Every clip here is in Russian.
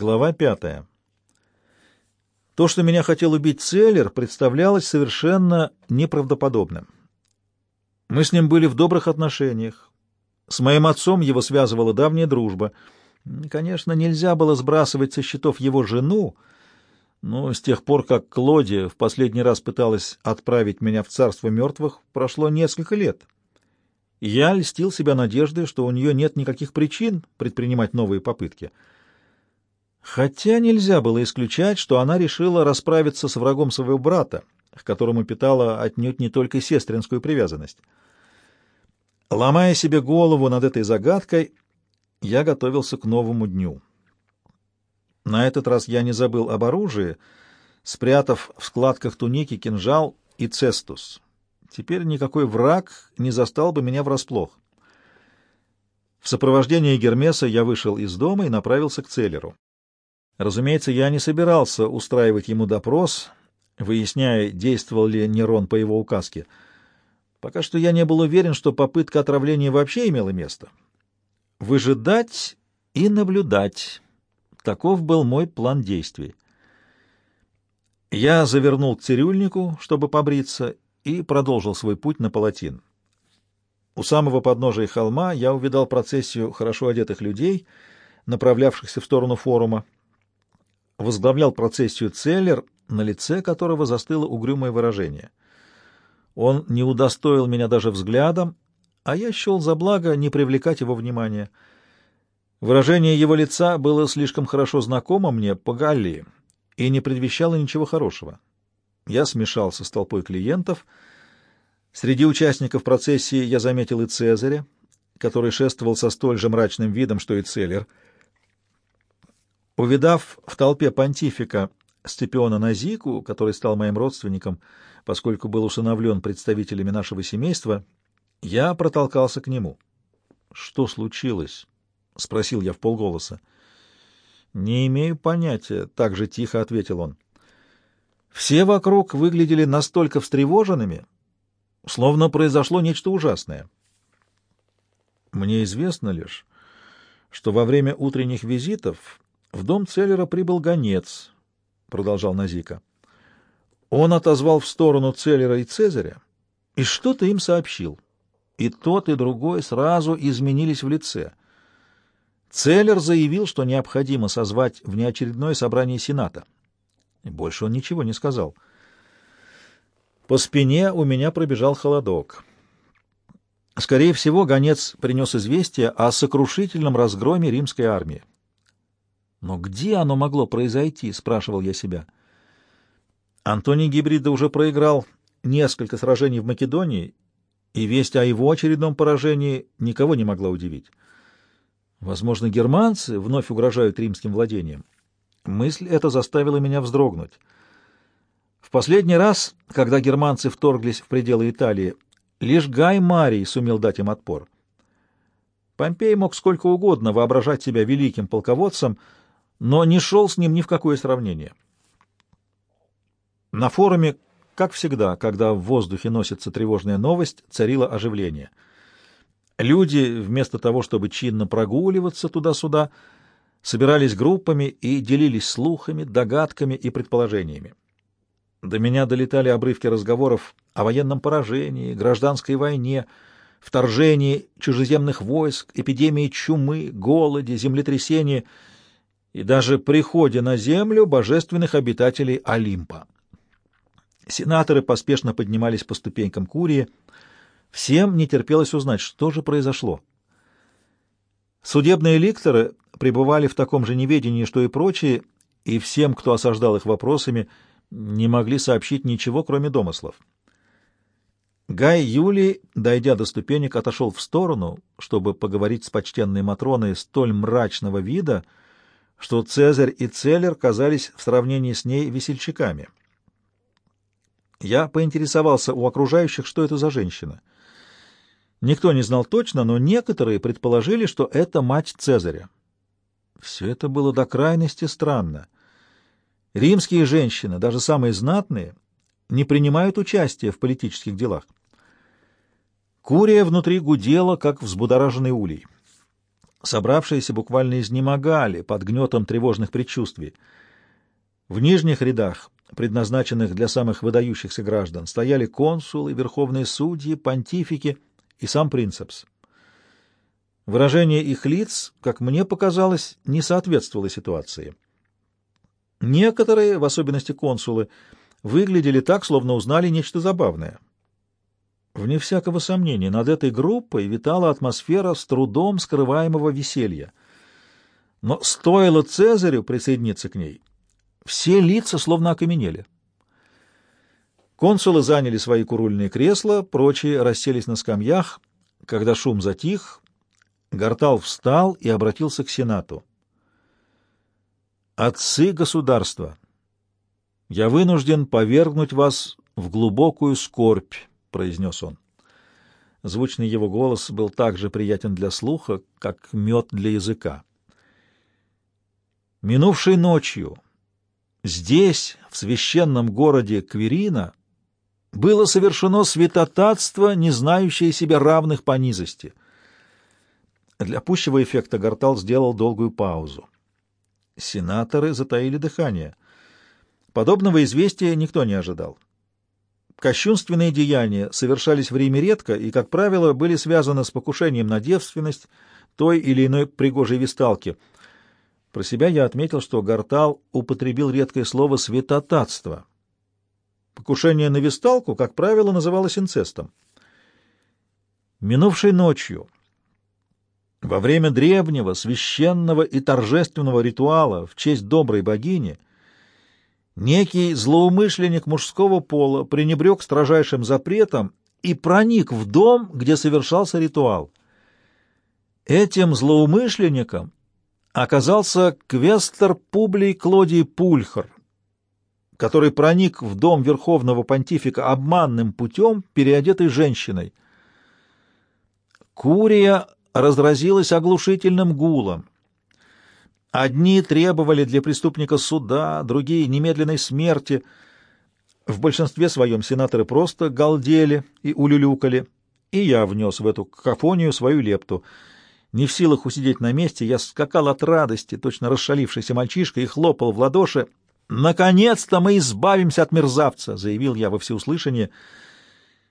Глава пятая. То, что меня хотел убить Целлер, представлялось совершенно неправдоподобным. Мы с ним были в добрых отношениях. С моим отцом его связывала давняя дружба. Конечно, нельзя было сбрасывать со счетов его жену, но с тех пор, как Клоди в последний раз пыталась отправить меня в царство мертвых, прошло несколько лет. Я льстил себя надеждой, что у нее нет никаких причин предпринимать новые попытки — Хотя нельзя было исключать, что она решила расправиться с врагом своего брата, к которому питала отнюдь не только сестринскую привязанность. Ломая себе голову над этой загадкой, я готовился к новому дню. На этот раз я не забыл об оружии, спрятав в складках туники кинжал и цестус. Теперь никакой враг не застал бы меня врасплох. В сопровождении Гермеса я вышел из дома и направился к Целлеру. Разумеется, я не собирался устраивать ему допрос, выясняя, действовал ли Нерон по его указке. Пока что я не был уверен, что попытка отравления вообще имела место. Выжидать и наблюдать. Таков был мой план действий. Я завернул к цирюльнику, чтобы побриться, и продолжил свой путь на палатин. У самого подножия холма я увидал процессию хорошо одетых людей, направлявшихся в сторону форума возглавлял процессию Целлер, на лице которого застыло угрюмое выражение. Он не удостоил меня даже взглядом, а я счел за благо не привлекать его внимания. Выражение его лица было слишком хорошо знакомо мне по Галлии и не предвещало ничего хорошего. Я смешался с толпой клиентов. Среди участников процессии я заметил и Цезаря, который шествовал со столь же мрачным видом, что и Целлер — Увидав в толпе понтифика Степиона Назику, который стал моим родственником, поскольку был усыновлен представителями нашего семейства, я протолкался к нему. — Что случилось? — спросил я в полголоса. — Не имею понятия, — так же тихо ответил он. Все вокруг выглядели настолько встревоженными, словно произошло нечто ужасное. Мне известно лишь, что во время утренних визитов в дом Целлера прибыл гонец, — продолжал Назика. Он отозвал в сторону Целлера и Цезаря и что-то им сообщил. И тот, и другой сразу изменились в лице. Целлер заявил, что необходимо созвать внеочередное собрание Сената. И больше он ничего не сказал. По спине у меня пробежал холодок. Скорее всего, гонец принес известие о сокрушительном разгроме римской армии. Но где оно могло произойти, спрашивал я себя. Антоний Гибрида уже проиграл несколько сражений в Македонии, и весть о его очередном поражении никого не могла удивить. Возможно, германцы вновь угрожают римским владениям. Мысль эта заставила меня вздрогнуть. В последний раз, когда германцы вторглись в пределы Италии, лишь Гай Марий сумел дать им отпор. Помпей мог сколько угодно воображать себя великим полководцем, но не шел с ним ни в какое сравнение. На форуме, как всегда, когда в воздухе носится тревожная новость, царило оживление. Люди, вместо того, чтобы чинно прогуливаться туда-сюда, собирались группами и делились слухами, догадками и предположениями. До меня долетали обрывки разговоров о военном поражении, гражданской войне, вторжении чужеземных войск, эпидемии чумы, голоде, землетрясении — и даже приходе на землю божественных обитателей Олимпа. Сенаторы поспешно поднимались по ступенькам Курии. Всем не терпелось узнать, что же произошло. Судебные ликторы пребывали в таком же неведении, что и прочие, и всем, кто осаждал их вопросами, не могли сообщить ничего, кроме домыслов. Гай Юлий, дойдя до ступенек, отошел в сторону, чтобы поговорить с почтенной Матроной столь мрачного вида, что Цезарь и Целлер казались в сравнении с ней весельчаками. Я поинтересовался у окружающих, что это за женщина. Никто не знал точно, но некоторые предположили, что это мать Цезаря. Все это было до крайности странно. Римские женщины, даже самые знатные, не принимают участия в политических делах. Курия внутри гудела, как взбудораженный улей. Собравшиеся буквально изнемогали под гнетом тревожных предчувствий. В нижних рядах, предназначенных для самых выдающихся граждан, стояли консулы, верховные судьи, понтифики и сам принцепс. Выражение их лиц, как мне показалось, не соответствовало ситуации. Некоторые, в особенности консулы, выглядели так, словно узнали нечто забавное. Вне всякого сомнения, над этой группой витала атмосфера с трудом скрываемого веселья. Но стоило Цезарю присоединиться к ней, все лица словно окаменели. Консулы заняли свои курульные кресла, прочие расселись на скамьях. Когда шум затих, Гартал встал и обратился к Сенату. «Отцы государства, я вынужден повергнуть вас в глубокую скорбь», — произнес он. Звучный его голос был так же приятен для слуха, как мед для языка. Минувшей ночью здесь, в священном городе Кверина, было совершено святотатство, не знающее себе равных по низости. Для пущего эффекта Гартал сделал долгую паузу. Сенаторы затаили дыхание. Подобного известия никто не ожидал. Кощунственные деяния совершались в Риме редко и, как правило, были связаны с покушением на девственность той или иной пригожей висталки. Про себя я отметил, что Гартал употребил редкое слово «святотатство». Покушение на висталку, как правило, называлось инцестом. Минувшей ночью, во время древнего, священного и торжественного ритуала в честь доброй богини — Некий злоумышленник мужского пола пренебрег строжайшим запретом и проник в дом, где совершался ритуал. Этим злоумышленником оказался квестер Публий Клодий Пульхар, который проник в дом верховного понтифика обманным путем, переодетой женщиной. Курия разразилась оглушительным гулом. Одни требовали для преступника суда, другие — немедленной смерти. В большинстве своем сенаторы просто галдели и улюлюкали, и я внес в эту какофонию свою лепту. Не в силах усидеть на месте, я скакал от радости, точно расшалившийся мальчишка, и хлопал в ладоши. «Наконец-то мы избавимся от мерзавца!» — заявил я во всеуслышание.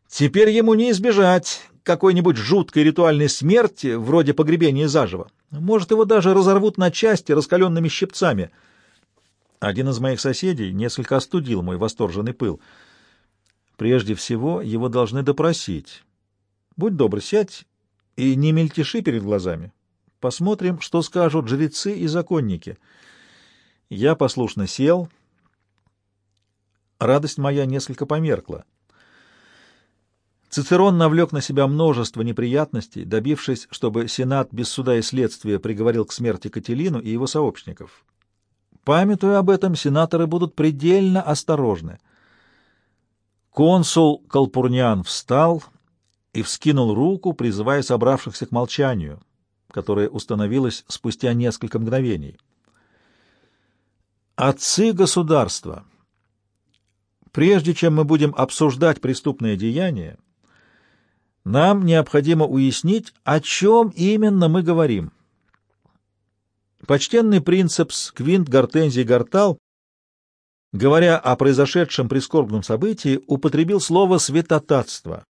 «Теперь ему не избежать какой-нибудь жуткой ритуальной смерти, вроде погребения заживо. Может, его даже разорвут на части раскаленными щипцами. Один из моих соседей несколько остудил мой восторженный пыл. Прежде всего, его должны допросить. Будь добр, сядь и не мельтеши перед глазами. Посмотрим, что скажут жрецы и законники. Я послушно сел. Радость моя несколько померкла. Цицерон навлек на себя множество неприятностей, добившись, чтобы Сенат без суда и следствия приговорил к смерти Кателину и его сообщников. Памятуя об этом, сенаторы будут предельно осторожны. Консул Калпурниан встал и вскинул руку, призывая собравшихся к молчанию, которое установилось спустя несколько мгновений. «Отцы государства, прежде чем мы будем обсуждать преступное деяние, нам необходимо уяснить, о чем именно мы говорим. Почтенный принцепс Квинт Гортензий Гортал, говоря о произошедшем прискорбном событии, употребил слово «святотатство».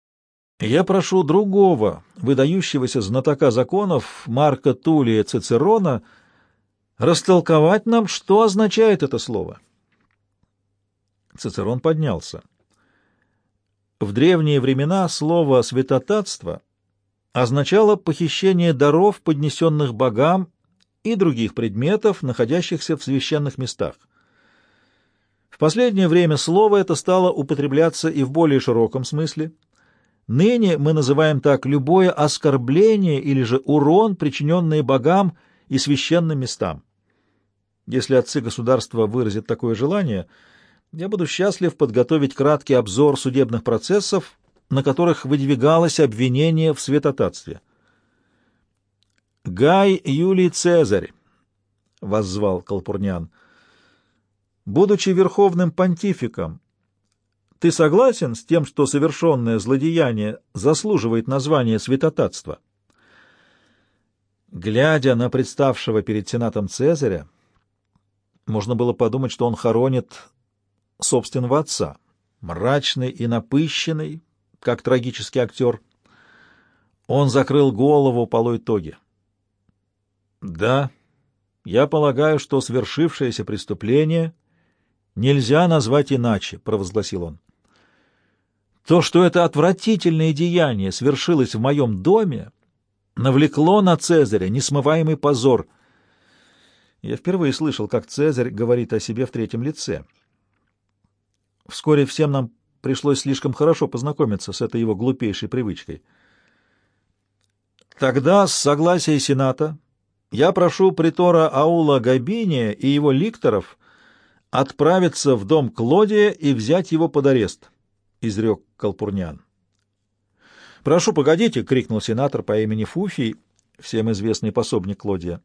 Я прошу другого, выдающегося знатока законов Марка Тулия Цицерона, растолковать нам, что означает это слово. Цицерон поднялся. В древние времена слово «святотатство» означало похищение даров, поднесенных богам и других предметов, находящихся в священных местах. В последнее время слово это стало употребляться и в более широком смысле. Ныне мы называем так любое оскорбление или же урон, причиненный богам и священным местам. Если отцы государства выразят такое желание – я буду счастлив подготовить краткий обзор судебных процессов, на которых выдвигалось обвинение в святотатстве. «Гай Юлий Цезарь», — воззвал Калпурнян, — «будучи верховным понтификом, ты согласен с тем, что совершенное злодеяние заслуживает названия святотатства?» Глядя на представшего перед Сенатом Цезаря, можно было подумать, что он хоронит собственного отца, мрачный и напыщенный, как трагический актер. Он закрыл голову полой тоги. Да, я полагаю, что свершившееся преступление нельзя назвать иначе, провозгласил он. То, что это отвратительное деяние свершилось в моем доме, навлекло на Цезаря несмываемый позор. Я впервые слышал, как Цезарь говорит о себе в третьем лице. Вскоре всем нам пришлось слишком хорошо познакомиться с этой его глупейшей привычкой. Тогда, с согласия Сената, я прошу притора Аула Габиния и его ликторов отправиться в дом Клодия и взять его под арест, — изрек Калпурнян. «Прошу, погодите!» — крикнул сенатор по имени Фуфий, всем известный пособник Клодия.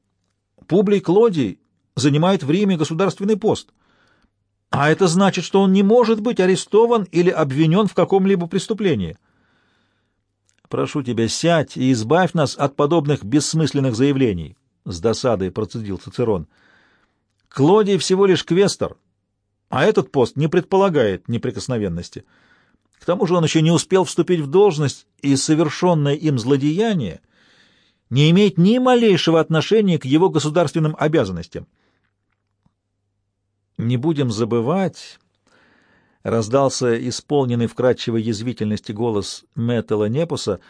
«Публий Клодий занимает в Риме государственный пост, а это значит, что он не может быть арестован или обвинен в каком-либо преступлении. Прошу тебя, сядь и избавь нас от подобных бессмысленных заявлений», — с досадой процедил Цицерон. «Клодий всего лишь квестор, а этот пост не предполагает неприкосновенности». К тому же он еще не успел вступить в должность, и совершенное им злодеяние не имеет ни малейшего отношения к его государственным обязанностям. «Не будем забывать», — раздался исполненный вкрадчивой язвительности голос Метала Непуса,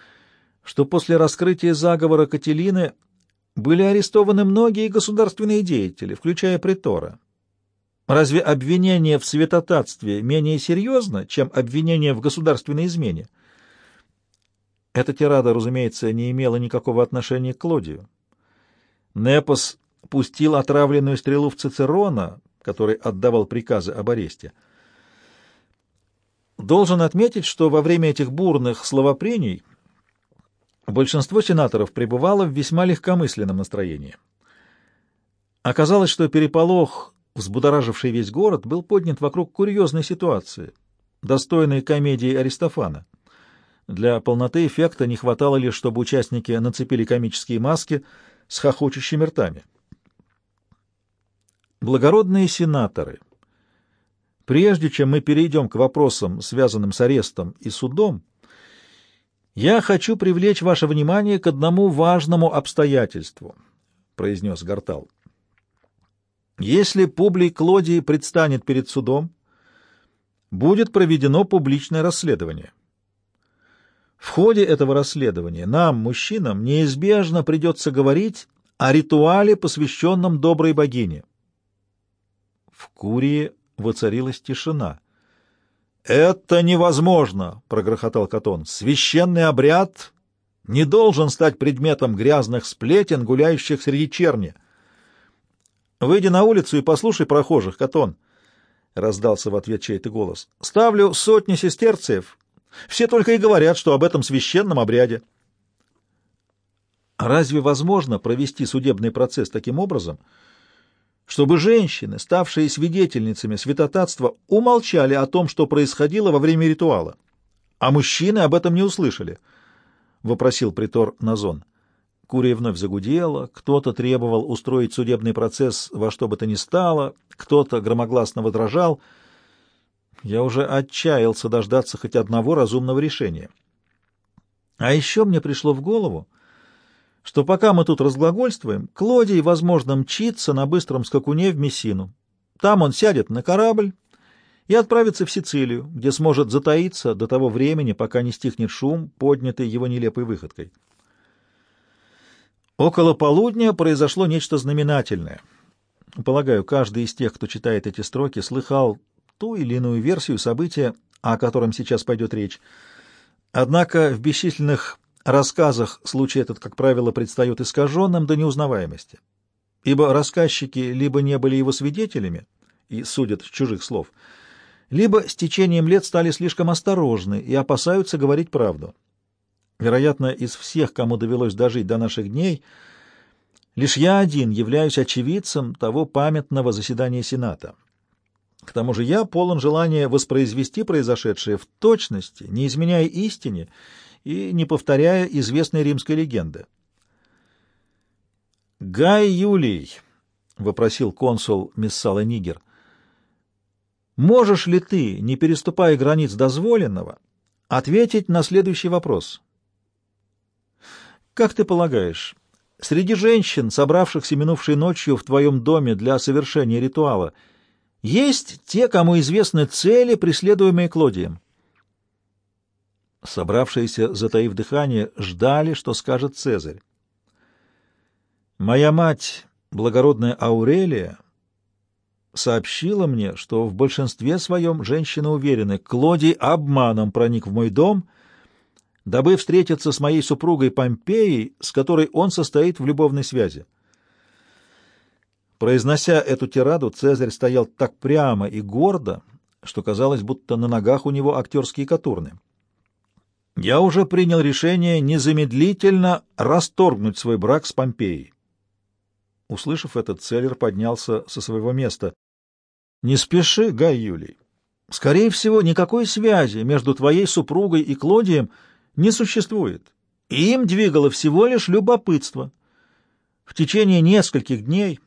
что после раскрытия заговора Кателины были арестованы многие государственные деятели, включая Притора. Разве обвинение в святотатстве менее серьезно, чем обвинение в государственной измене? Эта тирада, разумеется, не имела никакого отношения к Клодию. Непос пустил отравленную стрелу в Цицерона, который отдавал приказы об аресте. Должен отметить, что во время этих бурных словопрений большинство сенаторов пребывало в весьма легкомысленном настроении. Оказалось, что переполох взбудораживший весь город, был поднят вокруг курьезной ситуации, достойной комедии Аристофана. Для полноты эффекта не хватало лишь, чтобы участники нацепили комические маски с хохочущими ртами. Благородные сенаторы, прежде чем мы перейдем к вопросам, связанным с арестом и судом, я хочу привлечь ваше внимание к одному важному обстоятельству, — произнес Гартал. Если Публий Клодий предстанет перед судом, будет проведено публичное расследование. В ходе этого расследования нам, мужчинам, неизбежно придется говорить о ритуале, посвященном доброй богине. В Курии воцарилась тишина. «Это невозможно!» — прогрохотал Катон. «Священный обряд не должен стать предметом грязных сплетен, гуляющих среди черни». Выйди на улицу и послушай прохожих, Катон, — раздался в ответ чей-то голос. — Ставлю сотни сестерцев. Все только и говорят, что об этом священном обряде. Разве возможно провести судебный процесс таким образом, чтобы женщины, ставшие свидетельницами святотатства, умолчали о том, что происходило во время ритуала, а мужчины об этом не услышали? — вопросил притор Назон. Курия вновь загудела, кто-то требовал устроить судебный процесс во что бы то ни стало, кто-то громогласно возражал. Я уже отчаялся дождаться хоть одного разумного решения. А еще мне пришло в голову, что пока мы тут разглагольствуем, Клодий, возможно, мчится на быстром скакуне в Мессину. Там он сядет на корабль и отправится в Сицилию, где сможет затаиться до того времени, пока не стихнет шум, поднятый его нелепой выходкой. Около полудня произошло нечто знаменательное. Полагаю, каждый из тех, кто читает эти строки, слыхал ту или иную версию события, о котором сейчас пойдет речь. Однако в бесчисленных рассказах случай этот, как правило, предстает искаженным до неузнаваемости, ибо рассказчики либо не были его свидетелями и судят с чужих слов, либо с течением лет стали слишком осторожны и опасаются говорить правду. Вероятно, из всех, кому довелось дожить до наших дней, лишь я один являюсь очевидцем того памятного заседания Сената. К тому же я полон желания воспроизвести произошедшее в точности, не изменяя истине и не повторяя известной римской легенды. Гай Юлий, — вопросил консул Миссала Нигер, — можешь ли ты, не переступая границ дозволенного, ответить на следующий вопрос? Как ты полагаешь, среди женщин, собравшихся минувшей ночью в твоем доме для совершения ритуала, есть те, кому известны цели, преследуемые Клодием? Собравшиеся, затаив дыхание, ждали, что скажет Цезарь. Моя мать, благородная Аурелия, сообщила мне, что в большинстве своем женщины уверены, Клодий обманом проник в мой дом, дабы встретиться с моей супругой Помпеей, с которой он состоит в любовной связи. Произнося эту тираду, Цезарь стоял так прямо и гордо, что казалось, будто на ногах у него актерские катурны. Я уже принял решение незамедлительно расторгнуть свой брак с Помпеей. Услышав это, Целлер поднялся со своего места. — Не спеши, Гай Юлий. Скорее всего, никакой связи между твоей супругой и Клодием не существует. Им двигало всего лишь любопытство. В течение нескольких дней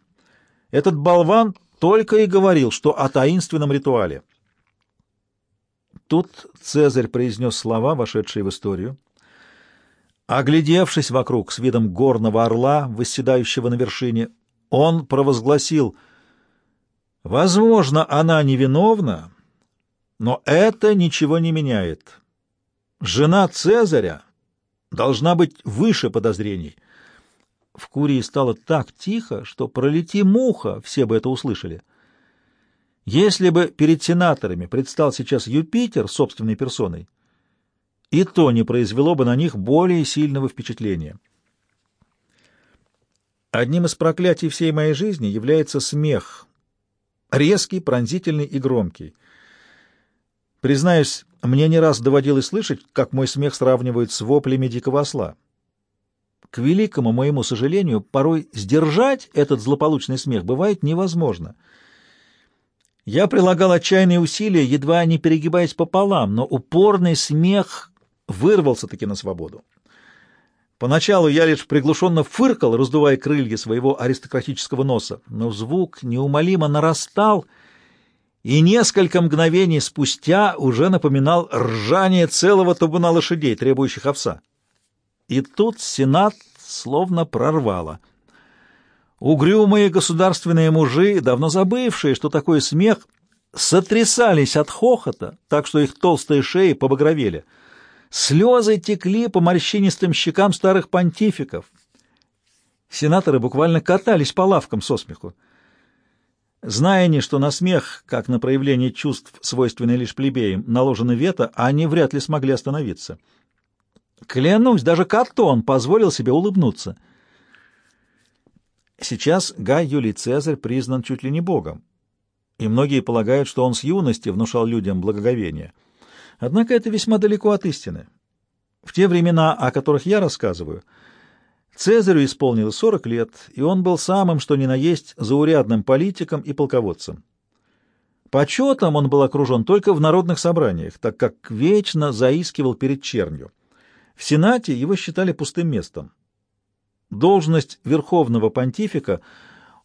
этот болван только и говорил, что о таинственном ритуале. Тут Цезарь произнес слова, вошедшие в историю. Оглядевшись вокруг с видом горного орла, восседающего на вершине, он провозгласил «Возможно, она невиновна, но это ничего не меняет. Жена Цезаря должна быть выше подозрений». В Курии стало так тихо, что пролети муха, все бы это услышали. Если бы перед сенаторами предстал сейчас Юпитер собственной персоной, и то не произвело бы на них более сильного впечатления. Одним из проклятий всей моей жизни является смех, резкий, пронзительный и громкий. Признаюсь, мне не раз доводилось слышать, как мой смех сравнивают с воплями дикого осла. К великому моему сожалению, порой сдержать этот злополучный смех бывает невозможно. Я прилагал отчаянные усилия, едва не перегибаясь пополам, но упорный смех вырвался-таки на свободу. Поначалу я лишь приглушенно фыркал, раздувая крылья своего аристократического носа, но звук неумолимо нарастал, и несколько мгновений спустя уже напоминал ржание целого табуна лошадей, требующих овса. И тут Сенат словно прорвало. Угрюмые государственные мужи, давно забывшие, что такое смех, сотрясались от хохота, так что их толстые шеи побагровели — Слезы текли по морщинистым щекам старых понтификов. Сенаторы буквально катались по лавкам со смеху. Зная они, что на смех, как на проявление чувств, свойственные лишь плебеям, наложено вето, они вряд ли смогли остановиться. Клянусь, даже Катон позволил себе улыбнуться. Сейчас Гай Юлий Цезарь признан чуть ли не богом, и многие полагают, что он с юности внушал людям благоговение — Однако это весьма далеко от истины. В те времена, о которых я рассказываю, Цезарю исполнилось 40 лет, и он был самым, что ни на есть, заурядным политиком и полководцем. Почетом он был окружен только в народных собраниях, так как вечно заискивал перед чернью. В Сенате его считали пустым местом. Должность верховного понтифика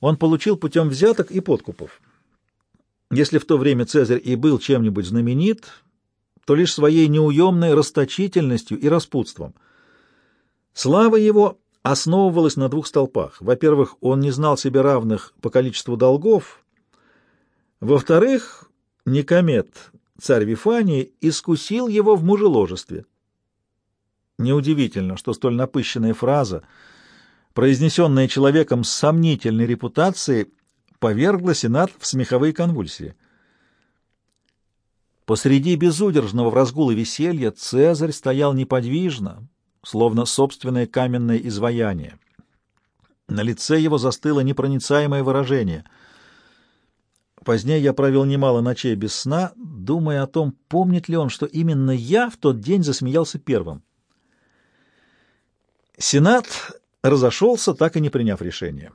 он получил путем взяток и подкупов. Если в то время Цезарь и был чем-нибудь знаменит, то лишь своей неуемной расточительностью и распутством. Слава его основывалась на двух столпах. Во-первых, он не знал себе равных по количеству долгов. Во-вторых, Никомет, царь Вифании, искусил его в мужеложестве. Неудивительно, что столь напыщенная фраза, произнесенная человеком с сомнительной репутацией, повергла Сенат в смеховые конвульсии. Посреди безудержного разгула веселья Цезарь стоял неподвижно, словно собственное каменное изваяние. На лице его застыло непроницаемое выражение. Позднее я провел немало ночей без сна, думая о том, помнит ли он, что именно я в тот день засмеялся первым. Сенат разошелся, так и не приняв решения.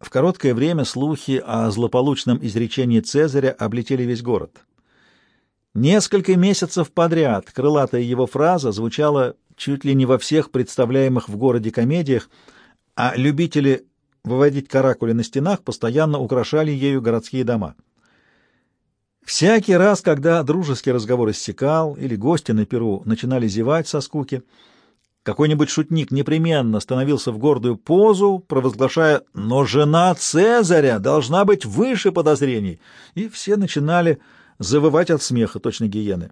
В короткое время слухи о злополучном изречении Цезаря облетели весь город. Несколько месяцев подряд крылатая его фраза звучала чуть ли не во всех представляемых в городе комедиях, а любители выводить каракули на стенах, постоянно украшали ею городские дома. Всякий раз, когда дружеский разговор иссякал или гости на Перу начинали зевать со скуки, какой-нибудь шутник непременно становился в гордую позу, провозглашая «Но жена Цезаря должна быть выше подозрений!» И все начинали завывать от смеха, точно гиены.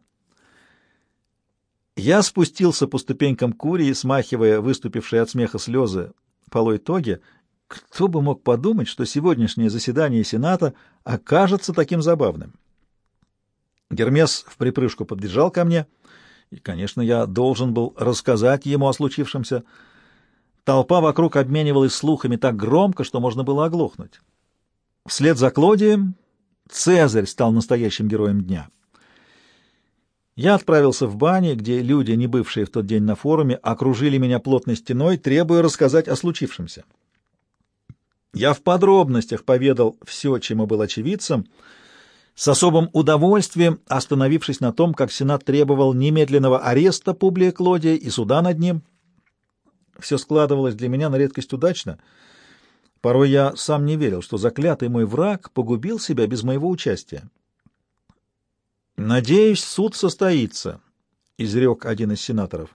Я спустился по ступенькам Курии, смахивая выступившие от смеха слезы полой тоги. Кто бы мог подумать, что сегодняшнее заседание Сената окажется таким забавным? Гермес в припрыжку подбежал ко мне, и, конечно, я должен был рассказать ему о случившемся. Толпа вокруг обменивалась слухами так громко, что можно было оглохнуть. Вслед за Клодием Цезарь стал настоящим героем дня. Я отправился в бане, где люди, не бывшие в тот день на форуме, окружили меня плотной стеной, требуя рассказать о случившемся. Я в подробностях поведал все, чему был очевидцем, с особым удовольствием остановившись на том, как Сенат требовал немедленного ареста Публия Клодия и суда над ним. Все складывалось для меня на редкость удачно. Порой я сам не верил, что заклятый мой враг погубил себя без моего участия. «Надеюсь, суд состоится», — изрек один из сенаторов.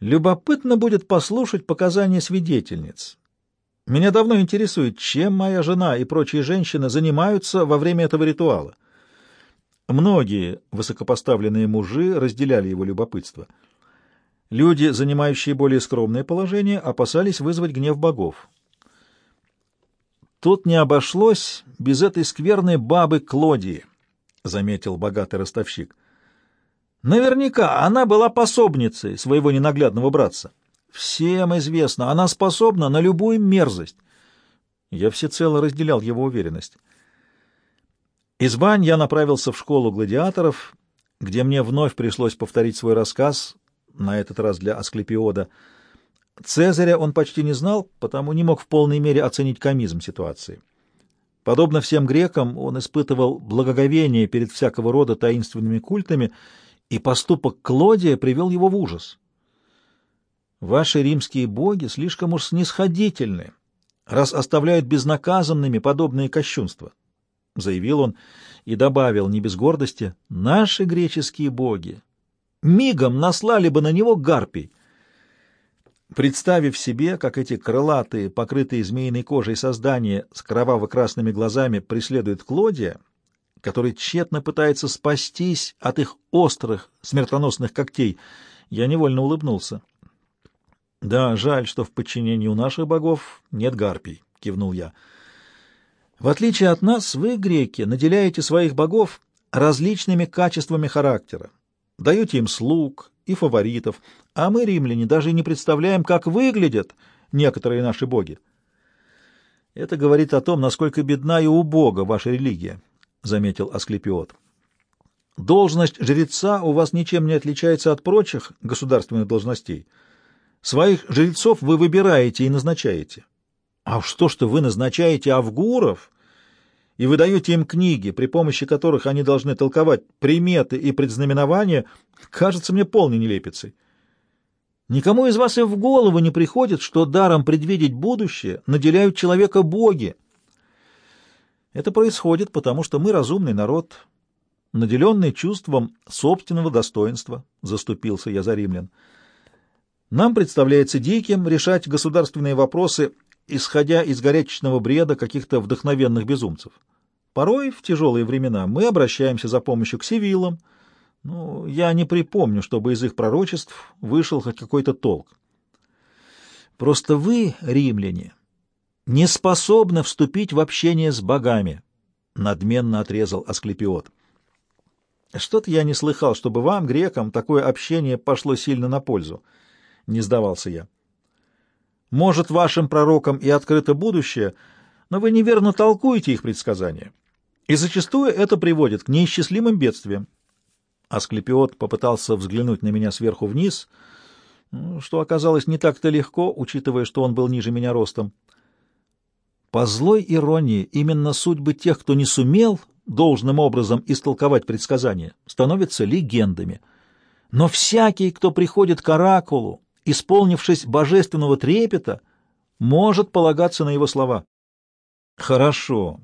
«Любопытно будет послушать показания свидетельниц. Меня давно интересует, чем моя жена и прочие женщины занимаются во время этого ритуала». Многие высокопоставленные мужи разделяли его любопытство. Люди, занимающие более скромное положение, опасались вызвать гнев богов. Тут не обошлось без этой скверной бабы Клодии —— заметил богатый ростовщик. «Наверняка она была пособницей своего ненаглядного братца. Всем известно, она способна на любую мерзость». Я всецело разделял его уверенность. Из бань я направился в школу гладиаторов, где мне вновь пришлось повторить свой рассказ, на этот раз для Асклепиода. Цезаря он почти не знал, потому не мог в полной мере оценить комизм ситуации. Подобно всем грекам, он испытывал благоговение перед всякого рода таинственными культами, и поступок Клодия привел его в ужас. «Ваши римские боги слишком уж снисходительны, раз оставляют безнаказанными подобные кощунства», — заявил он и добавил не без гордости, «наши греческие боги мигом наслали бы на него гарпий». Представив себе, как эти крылатые, покрытые змеиной кожей создания с кроваво-красными глазами преследуют Клодия, который тщетно пытается спастись от их острых, смертоносных когтей, я невольно улыбнулся. — Да, жаль, что в подчинении у наших богов нет гарпий, — кивнул я. — В отличие от нас, вы, греки, наделяете своих богов различными качествами характера, даете им слуг и фаворитов, а мы, римляне, даже не представляем, как выглядят некоторые наши боги. Это говорит о том, насколько бедна и убога ваша религия, — заметил Асклепиот. Должность жреца у вас ничем не отличается от прочих государственных должностей. Своих жрецов вы выбираете и назначаете. А что, что вы назначаете авгуров и выдаете им книги, при помощи которых они должны толковать приметы и предзнаменования, кажется мне полной нелепицей. Никому из вас и в голову не приходит, что даром предвидеть будущее наделяют человека боги. Это происходит потому, что мы разумный народ, наделенный чувством собственного достоинства, заступился я за римлян. Нам представляется диким решать государственные вопросы исходя из горячечного бреда каких-то вдохновенных безумцев. Порой в тяжелые времена мы обращаемся за помощью к сивилам. Ну, я не припомню, чтобы из их пророчеств вышел хоть какой-то толк. Просто вы, римляне, не способны вступить в общение с богами, — надменно отрезал Асклепиот. Что-то я не слыхал, чтобы вам, грекам, такое общение пошло сильно на пользу. Не сдавался я. Может, вашим пророкам и открыто будущее, но вы неверно толкуете их предсказания. И зачастую это приводит к неисчислимым бедствиям. Асклепиот попытался взглянуть на меня сверху вниз, ну, что оказалось не так-то легко, учитывая, что он был ниже меня ростом. По злой иронии, именно судьбы тех, кто не сумел должным образом истолковать предсказания, становятся легендами. Но всякий, кто приходит к оракулу, исполнившись божественного трепета, может полагаться на его слова. Хорошо.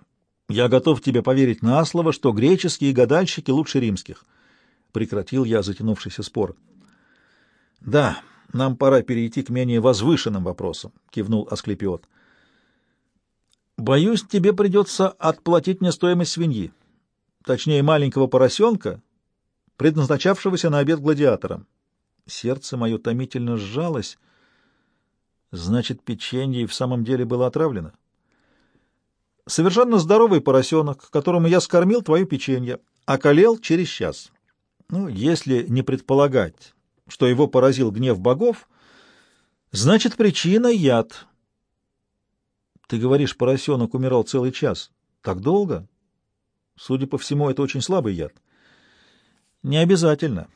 Я готов тебе поверить на слово, что греческие гадальщики лучше римских. Прекратил я затянувшийся спор. Да, нам пора перейти к менее возвышенным вопросам, кивнул Асклепиот. Боюсь, тебе придется отплатить мне стоимость свиньи, точнее маленького поросенка, предназначавшегося на обед гладиаторам. Сердце мое томительно сжалось. Значит, печенье в самом деле было отравлено? Совершенно здоровый поросенок, которому я скормил твое печенье, околел через час. Ну, если не предполагать, что его поразил гнев богов, значит, причина — яд. Ты говоришь, поросенок умирал целый час. Так долго? Судя по всему, это очень слабый яд. Не обязательно.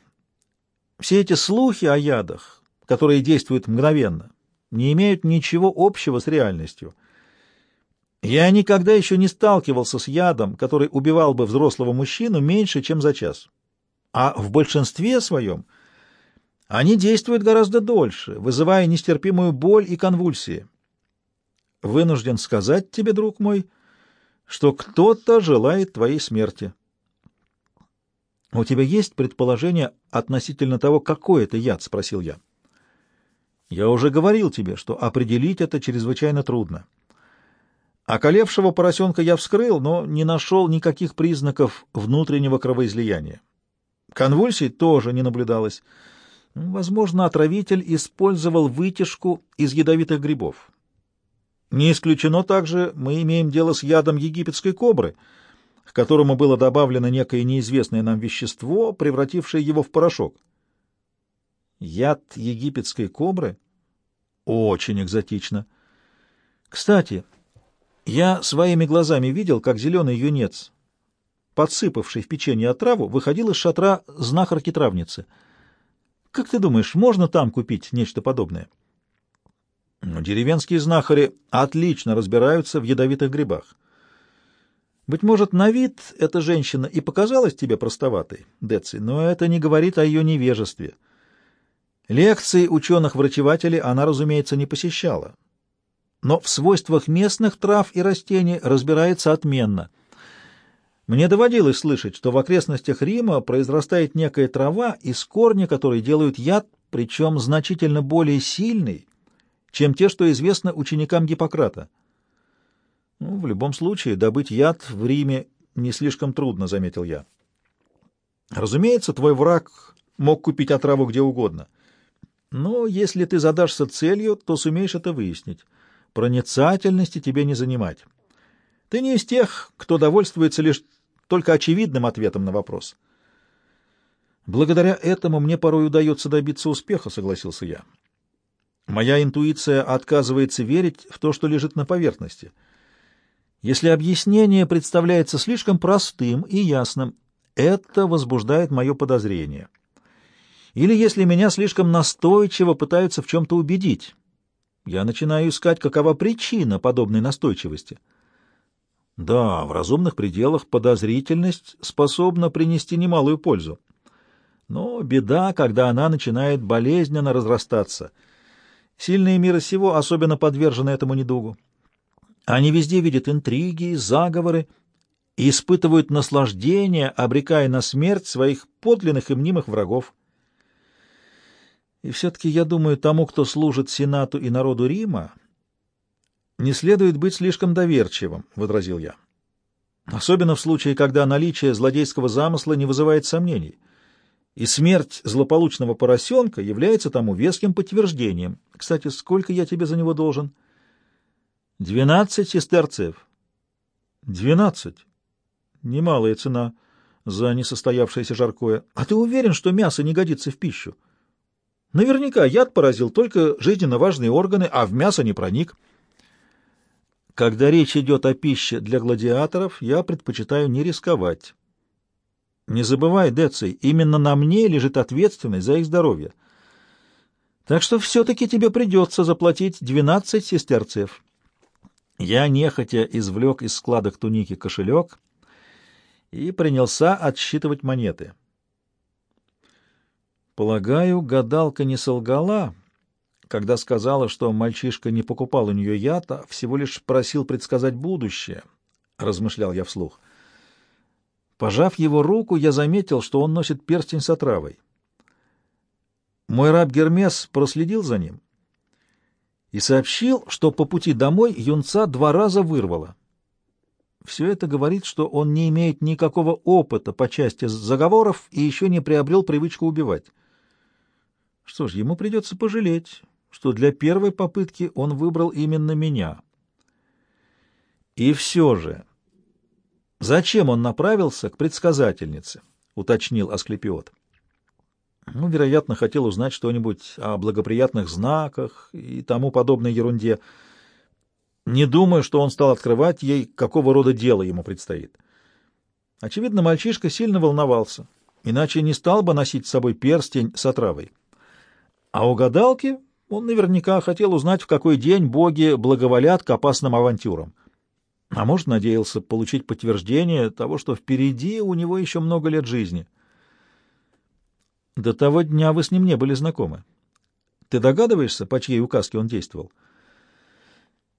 Все эти слухи о ядах, которые действуют мгновенно, не имеют ничего общего с реальностью. Я никогда еще не сталкивался с ядом, который убивал бы взрослого мужчину меньше, чем за час. А в большинстве своем они действуют гораздо дольше, вызывая нестерпимую боль и конвульсии. Вынужден сказать тебе, друг мой, что кто-то желает твоей смерти. — У тебя есть предположение относительно того, какой это яд? — спросил я. — Я уже говорил тебе, что определить это чрезвычайно трудно. Околевшего поросенка я вскрыл, но не нашел никаких признаков внутреннего кровоизлияния. Конвульсий тоже не наблюдалось. Возможно, отравитель использовал вытяжку из ядовитых грибов. Не исключено также, мы имеем дело с ядом египетской кобры — которому было добавлено некое неизвестное нам вещество, превратившее его в порошок. Яд египетской кобры? Очень экзотично. Кстати, я своими глазами видел, как зеленый юнец, подсыпавший в печенье отраву, выходил из шатра знахарки-травницы. Как ты думаешь, можно там купить нечто подобное? Ну, деревенские знахари отлично разбираются в ядовитых грибах. Быть может, на вид эта женщина и показалась тебе простоватой, Деци, но это не говорит о ее невежестве. Лекции ученых-врачевателей она, разумеется, не посещала. Но в свойствах местных трав и растений разбирается отменно. Мне доводилось слышать, что в окрестностях Рима произрастает некая трава, из корня которой делают яд, причем значительно более сильный, чем те, что известно ученикам Гиппократа. Ну, в любом случае, добыть яд в Риме не слишком трудно, — заметил я. Разумеется, твой враг мог купить отраву где угодно. Но если ты задашься целью, то сумеешь это выяснить. Проницательности тебе не занимать. Ты не из тех, кто довольствуется лишь только очевидным ответом на вопрос. Благодаря этому мне порой удается добиться успеха, — согласился я. Моя интуиция отказывается верить в то, что лежит на поверхности — если объяснение представляется слишком простым и ясным, это возбуждает мое подозрение. Или если меня слишком настойчиво пытаются в чем-то убедить, я начинаю искать, какова причина подобной настойчивости. Да, в разумных пределах подозрительность способна принести немалую пользу. Но беда, когда она начинает болезненно разрастаться. Сильные мира сего особенно подвержены этому недугу. Они везде видят интриги, заговоры и испытывают наслаждение, обрекая на смерть своих подлинных и мнимых врагов. И все-таки я думаю, тому, кто служит Сенату и народу Рима, не следует быть слишком доверчивым, — возразил я. Особенно в случае, когда наличие злодейского замысла не вызывает сомнений, и смерть злополучного поросенка является тому веским подтверждением. Кстати, сколько я тебе за него должен? — Двенадцать сестерцев. Двенадцать. Немалая цена за несостоявшееся жаркое. А ты уверен, что мясо не годится в пищу? Наверняка яд поразил только жизненно важные органы, а в мясо не проник. Когда речь идет о пище для гладиаторов, я предпочитаю не рисковать. Не забывай, Деций, именно на мне лежит ответственность за их здоровье. Так что все-таки тебе придется заплатить двенадцать сестерцев. Я нехотя извлек из складок туники кошелек и принялся отсчитывать монеты. Полагаю, гадалка не солгала, когда сказала, что мальчишка не покупал у нее яд, а всего лишь просил предсказать будущее, — размышлял я вслух. Пожав его руку, я заметил, что он носит перстень с отравой. Мой раб Гермес проследил за ним и сообщил, что по пути домой юнца два раза вырвало. Все это говорит, что он не имеет никакого опыта по части заговоров и еще не приобрел привычку убивать. Что ж, ему придется пожалеть, что для первой попытки он выбрал именно меня. И все же, зачем он направился к предсказательнице, уточнил Асклепиот. Ну, вероятно, хотел узнать что-нибудь о благоприятных знаках и тому подобной ерунде. Не думаю, что он стал открывать ей, какого рода дело ему предстоит. Очевидно, мальчишка сильно волновался, иначе не стал бы носить с собой перстень с отравой. А у гадалки он наверняка хотел узнать, в какой день боги благоволят к опасным авантюрам. А может, надеялся получить подтверждение того, что впереди у него еще много лет жизни. До того дня вы с ним не были знакомы. Ты догадываешься, по чьей указке он действовал?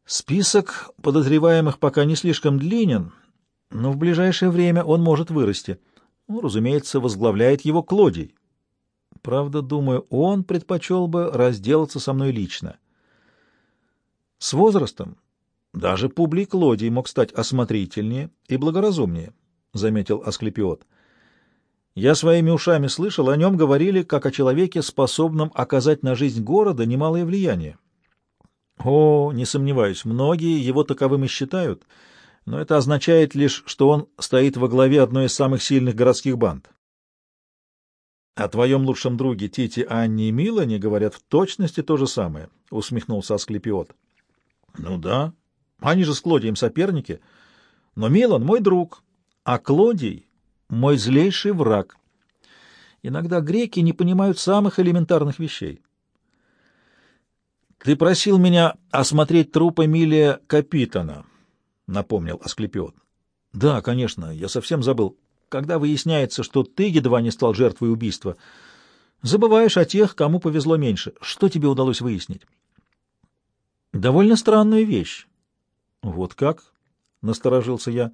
Список подозреваемых пока не слишком длинен, но в ближайшее время он может вырасти. Ну, разумеется, возглавляет его Клодий. Правда, думаю, он предпочел бы разделаться со мной лично. С возрастом даже Публий Клодий мог стать осмотрительнее и благоразумнее, — заметил Асклепиот. Я своими ушами слышал, о нем говорили, как о человеке, способном оказать на жизнь города немалое влияние. О, не сомневаюсь, многие его таковым и считают, но это означает лишь, что он стоит во главе одной из самых сильных городских банд. О твоем лучшем друге Тите Анне и Милане говорят в точности то же самое, — усмехнулся Асклепиот. — Ну да, они же с Клодием соперники. Но Милан — мой друг, а Клодий — мой злейший враг. Иногда греки не понимают самых элементарных вещей. — Ты просил меня осмотреть труп Эмилия Капитана, — напомнил Асклепиот. — Да, конечно, я совсем забыл когда выясняется, что ты едва не стал жертвой убийства. Забываешь о тех, кому повезло меньше. Что тебе удалось выяснить? Довольно странная вещь. Вот как? Насторожился я.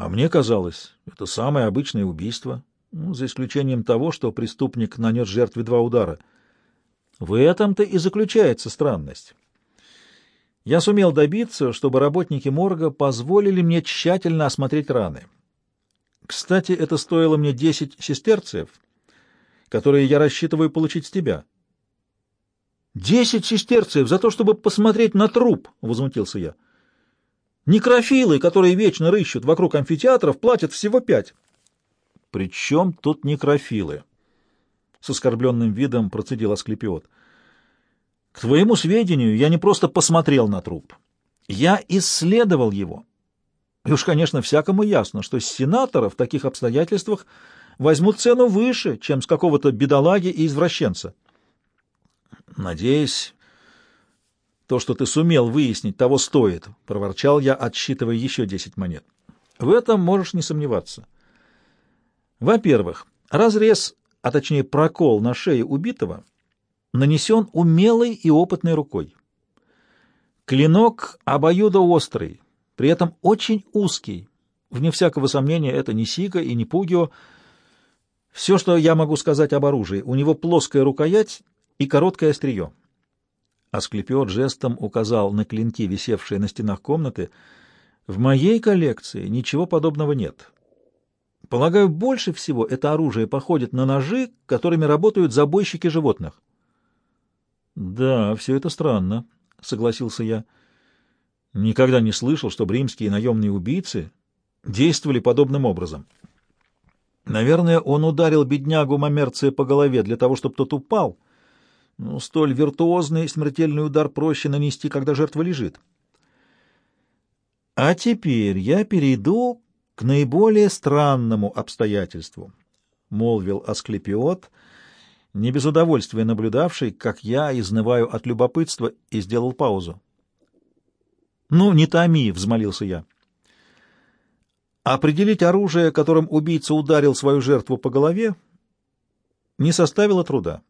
А мне казалось, это самое обычное убийство, ну, за исключением того, что преступник нанес жертве два удара. В этом-то и заключается странность. Я сумел добиться, чтобы работники морга позволили мне тщательно осмотреть раны. Кстати, это стоило мне десять сестерцев, которые я рассчитываю получить с тебя. — Десять сестерцев за то, чтобы посмотреть на труп! — возмутился я. — Некрофилы, которые вечно рыщут вокруг амфитеатров, платят всего пять. — При чем тут некрофилы? — с оскорбленным видом процедил Асклепиот. — К твоему сведению, я не просто посмотрел на труп. Я исследовал его. — и уж, конечно, всякому ясно, что с сенатора в таких обстоятельствах возьмут цену выше, чем с какого-то бедолаги и извращенца. Надеюсь, то, что ты сумел выяснить, того стоит, — проворчал я, отсчитывая еще десять монет. В этом можешь не сомневаться. Во-первых, разрез, а точнее прокол на шее убитого, нанесен умелой и опытной рукой. Клинок обоюдоострый, при этом очень узкий. Вне всякого сомнения, это не Сига и не Пугио. Все, что я могу сказать об оружии, у него плоская рукоять и короткое острие. Асклепиот жестом указал на клинки, висевшие на стенах комнаты. В моей коллекции ничего подобного нет. Полагаю, больше всего это оружие походит на ножи, которыми работают забойщики животных. — Да, все это странно, — согласился я. — Никогда не слышал, чтобы римские наемные убийцы действовали подобным образом. Наверное, он ударил беднягу Мамерция по голове для того, чтобы тот упал. Ну, столь виртуозный смертельный удар проще нанести, когда жертва лежит. А теперь я перейду к наиболее странному обстоятельству, — молвил Асклепиот, не без удовольствия наблюдавший, как я изнываю от любопытства, и сделал паузу. «Ну, не томи!» — взмолился я. Определить оружие, которым убийца ударил свою жертву по голове, не составило труда.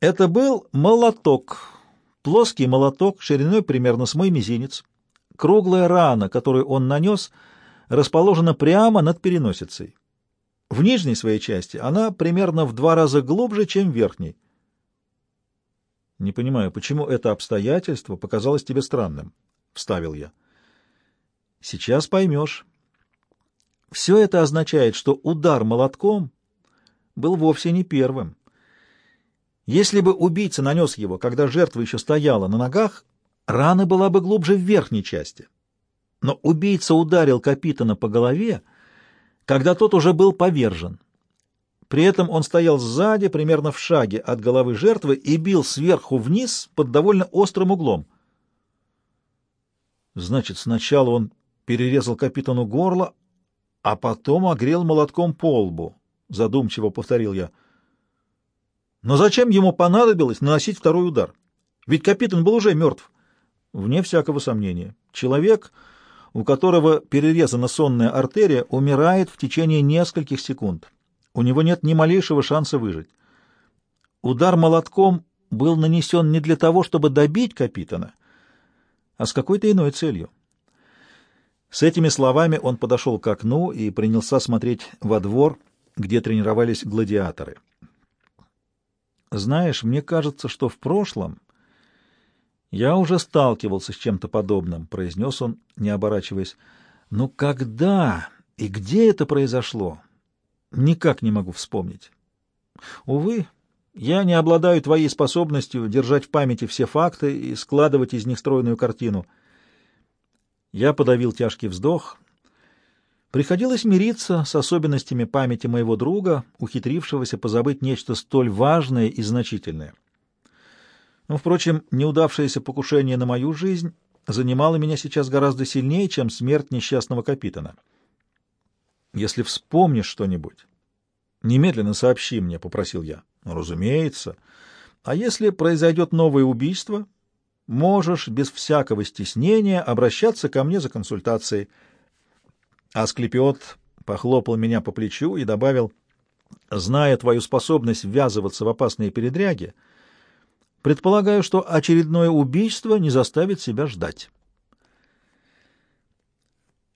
Это был молоток, плоский молоток шириной примерно с мой мизинец. Круглая рана, которую он нанес, расположена прямо над переносицей. В нижней своей части она примерно в два раза глубже, чем в верхней. Не понимаю, почему это обстоятельство показалось тебе странным, — вставил я. Сейчас поймешь. Все это означает, что удар молотком был вовсе не первым. Если бы убийца нанес его, когда жертва еще стояла на ногах, рана была бы глубже в верхней части. Но убийца ударил капитана по голове, когда тот уже был повержен. При этом он стоял сзади, примерно в шаге от головы жертвы, и бил сверху вниз под довольно острым углом. Значит, сначала он перерезал капитану горло, а потом огрел молотком по лбу, — задумчиво повторил я. Но зачем ему понадобилось наносить второй удар? Ведь капитан был уже мертв. Вне всякого сомнения. Человек, у которого перерезана сонная артерия, умирает в течение нескольких секунд. У него нет ни малейшего шанса выжить. Удар молотком был нанесен не для того, чтобы добить капитана, а с какой-то иной целью. С этими словами он подошел к окну и принялся смотреть во двор, где тренировались гладиаторы. «Знаешь, мне кажется, что в прошлом я уже сталкивался с чем-то подобным», — произнес он, не оборачиваясь. «Но когда и где это произошло, никак не могу вспомнить. Увы, я не обладаю твоей способностью держать в памяти все факты и складывать из них стройную картину». Я подавил тяжкий вздох. Приходилось мириться с особенностями памяти моего друга, ухитрившегося позабыть нечто столь важное и значительное. Но, впрочем, неудавшееся покушение на мою жизнь занимало меня сейчас гораздо сильнее, чем смерть несчастного капитана. Если вспомнишь что-нибудь, немедленно сообщи мне, — попросил я. Ну, разумеется. А если произойдет новое убийство, можешь без всякого стеснения обращаться ко мне за консультацией. Асклепиот похлопал меня по плечу и добавил, зная твою способность ввязываться в опасные передряги, предполагаю, что очередное убийство не заставит себя ждать.